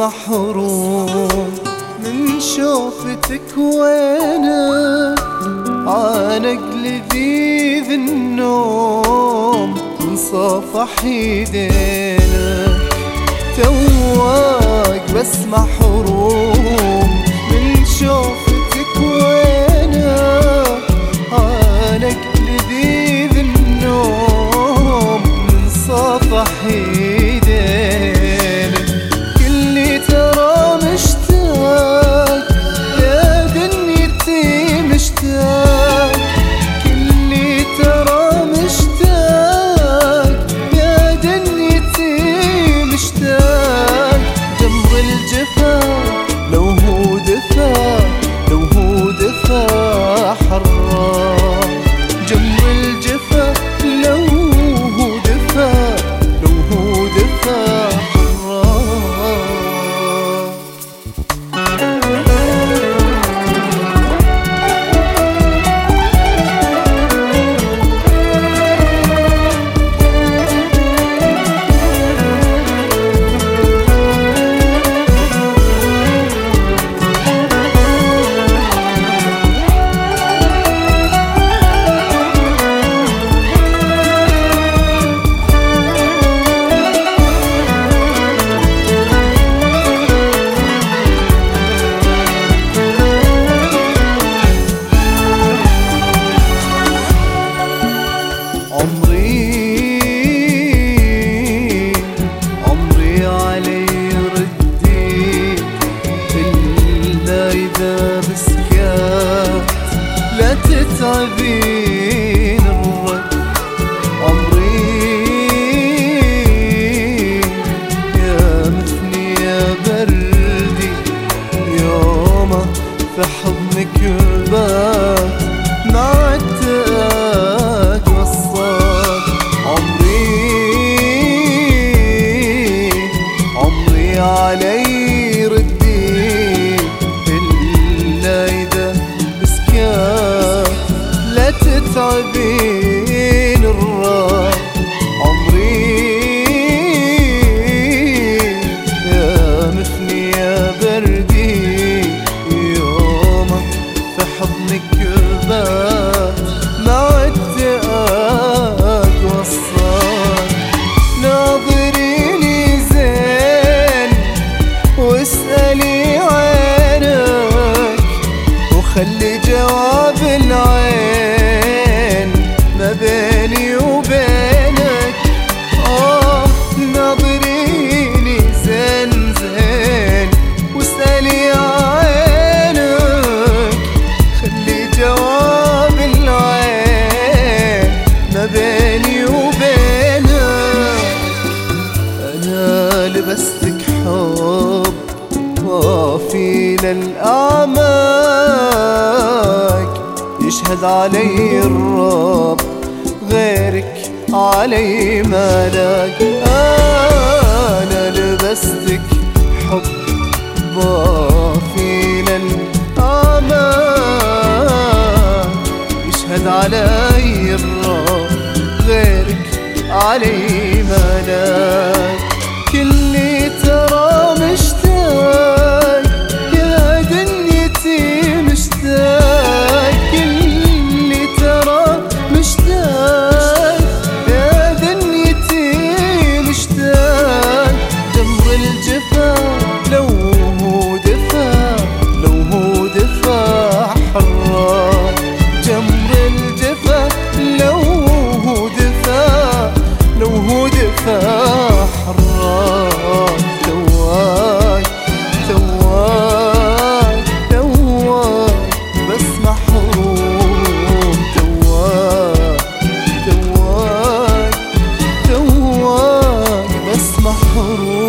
محروم من شوفتك وأنا عانق لذيذ النوم انصفح إيدينا. تواك بس محروم من شوفتك külbe nagy إلى الأعماق يشهد علي الرب غيرك علي ملاك. أنا لبستك حب بار Oh.